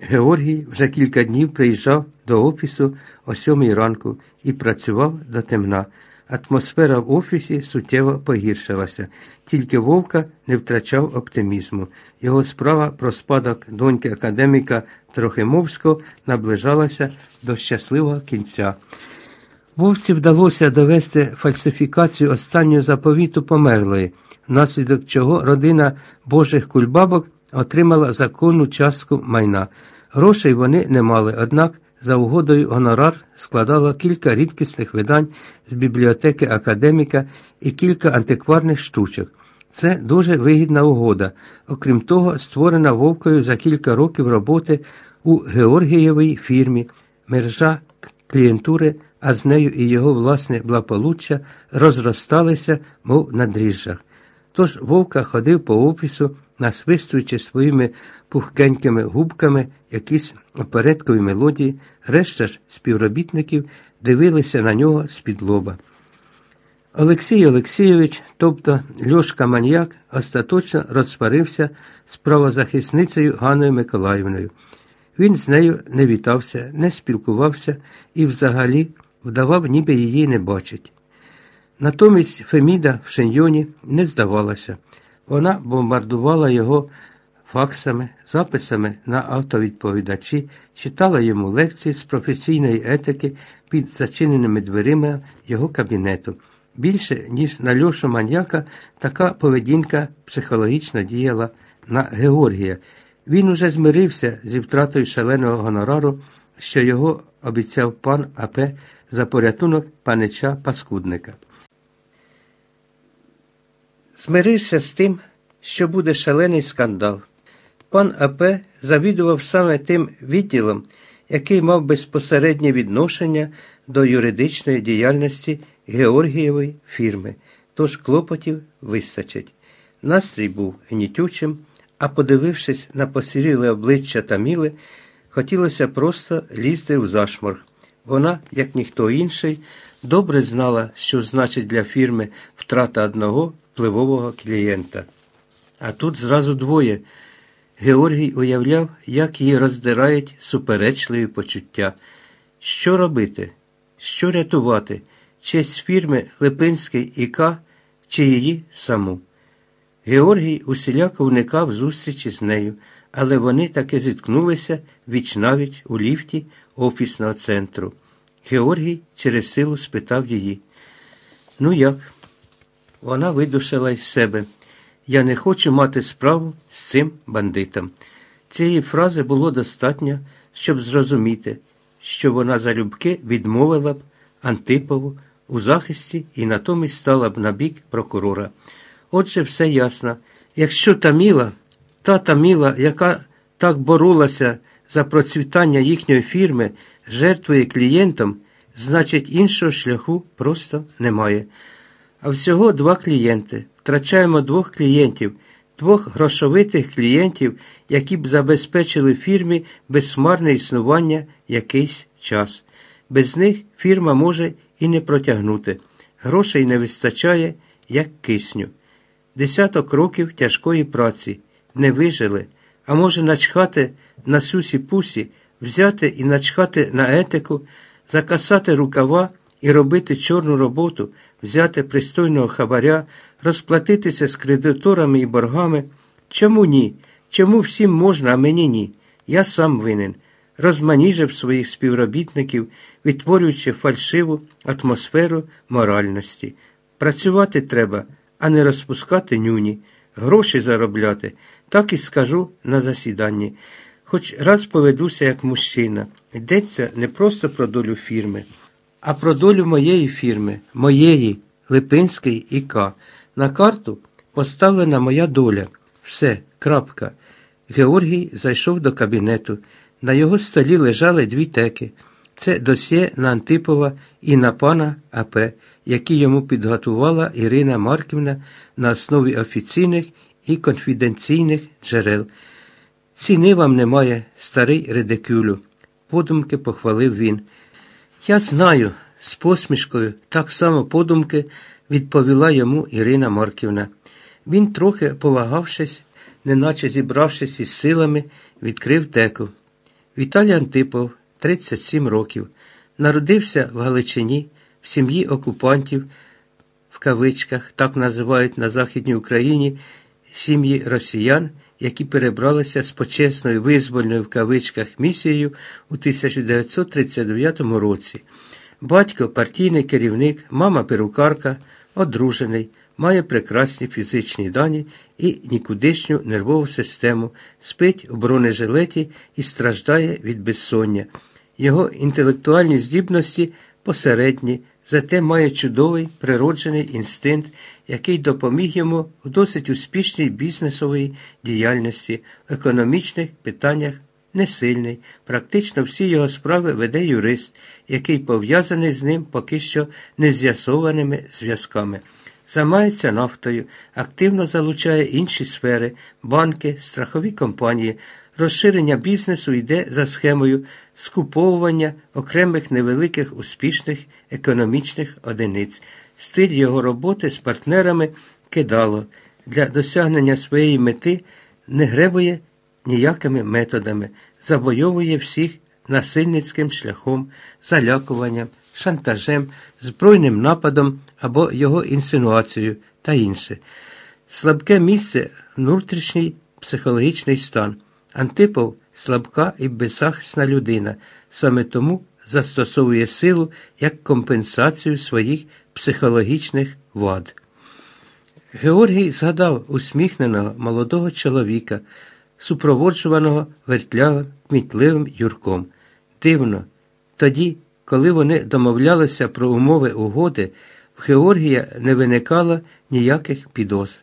Георгій вже кілька днів приїжджав до офісу о сьомій ранку і працював до темна. Атмосфера в офісі суттєво погіршилася, тільки Вовка не втрачав оптимізму. Його справа про спадок доньки академіка Трохимовського наближалася до щасливого кінця. Вовці вдалося довести фальсифікацію останнього заповіту померлої, внаслідок чого родина Божих кульбабок отримала законну частку майна. Грошей вони не мали, однак за угодою гонорар складало кілька рідкісних видань з бібліотеки академіка і кілька антикварних штучок. Це дуже вигідна угода. Окрім того, створена Вовкою за кілька років роботи у Георгієвій фірмі, мережа клієнтури, а з нею і його власне благополуччя розросталися, мов на дріжджах. Тож Вовка ходив по офісу, насвистуючи своїми пухкенькими губками якісь опередкові мелодії, решта ж співробітників дивилися на нього з-під лоба. Олексій Олексійович, тобто Льошка Маньяк, остаточно розсварився з правозахисницею Ганною Миколаївною. Він з нею не вітався, не спілкувався і взагалі вдавав, ніби її не бачить. Натомість Феміда в Шеньйоні не здавалася. Вона бомбардувала його факсами, записами на автовідповідачі, читала йому лекції з професійної етики під зачиненими дверима його кабінету. Більше, ніж на Льошу маньяка, така поведінка психологічно діяла на Георгія. Він уже змирився зі втратою шаленого гонорару, що його обіцяв пан АП за порятунок панича Паскудника. Змирився з тим, що буде шалений скандал. Пан АП завідував саме тим відділом, який мав безпосереднє відношення до юридичної діяльності Георгієвої фірми, тож клопотів вистачить. Настрій був гнітючим, а подивившись на посіріле обличчя Таміли, хотілося просто лізти в зашморг. Вона, як ніхто інший, добре знала, що значить для фірми втрата одного впливового клієнта. А тут зразу двоє. Георгій уявляв, як її роздирають суперечливі почуття. Що робити? Що рятувати? Честь фірми Липинський ІК чи її саму? Георгій усіляко уникав зустрічі з нею, але вони таки зіткнулися віч-навіч у ліфті офісного центру. Георгій через силу спитав її. Ну як? Вона видушила із себе. Я не хочу мати справу з цим бандитом. Цієї фрази було достатньо, щоб зрозуміти, що вона залюбки відмовила б Антипову у захисті і натомість стала б на бік прокурора. Отже, все ясно. Якщо Таміла, та Таміла, яка так боролася за процвітання їхньої фірми, жертвує клієнтом, значить іншого шляху просто немає. А всього два клієнти. Втрачаємо двох клієнтів, двох грошовитих клієнтів, які б забезпечили фірмі безсмарне існування якийсь час. Без них фірма може і не протягнути. Грошей не вистачає, як кисню. Десяток років тяжкої праці не вижили, а може начхати на сусі пусі, взяти і начхати на етику, закасати рукава і робити чорну роботу, взяти пристойного хабаря, розплатитися з кредиторами і боргами. Чому ні? Чому всім можна, а мені ні? Я сам винен. Розманіжив своїх співробітників, відтворюючи фальшиву атмосферу моральності. Працювати треба, а не розпускати нюні, гроші заробляти, так і скажу на засіданні. Хоч раз поведуся як мужчина. Йдеться не просто про долю фірми а про долю моєї фірми, моєї Липинської ІК. На карту поставлена моя доля. Все, крапка. Георгій зайшов до кабінету. На його столі лежали дві теки. Це досьє на Антипова і на пана АП, які йому підготувала Ірина Марківна на основі офіційних і конфіденційних джерел. Ціни вам немає, старий редикюлю, подумки похвалив він. Я знаю, з посмішкою, так само подумки відповіла йому Ірина Марківна. Він, трохи повагавшись, неначе зібравшись із силами, відкрив теку. Віталій Антипов, 37 років, народився в Галичині в сім'ї окупантів, в кавичках, так називають на Західній Україні сім'ї росіян, які перебралися з почесною визвольною в кавичках місією у 1939 році. Батько партійний керівник, мама перукарка, одружений, має прекрасні фізичні дані і нікудишню нервову систему, спить у бронежилеті і страждає від безсоння. Його інтелектуальні здібності посередні, зате має чудовий природжений інстинкт, який допоміг йому в досить успішній бізнесовій діяльності, в економічних питаннях несильний. Практично всі його справи веде юрист, який пов'язаний з ним поки що нез'ясованими зв'язками. Займається нафтою, активно залучає інші сфери, банки, страхові компанії. Розширення бізнесу йде за схемою скуповування окремих невеликих успішних економічних одиниць. Стиль його роботи з партнерами кидало. Для досягнення своєї мети не гребує ніякими методами, завойовує всіх насильницьким шляхом, залякуванням, шантажем, збройним нападом або його інсинуацією та інше. Слабке місце внутрішній психологічний стан. Антипов слабка і беззахисна людина, саме тому застосовує силу як компенсацію своїх психологічних вад. Георгій згадав усміхненого молодого чоловіка, супроводжуваного вертлявим, кмітливим Юрком. Дивно, тоді, коли вони домовлялися про умови угоди, в Георгія не виникало ніяких підоз.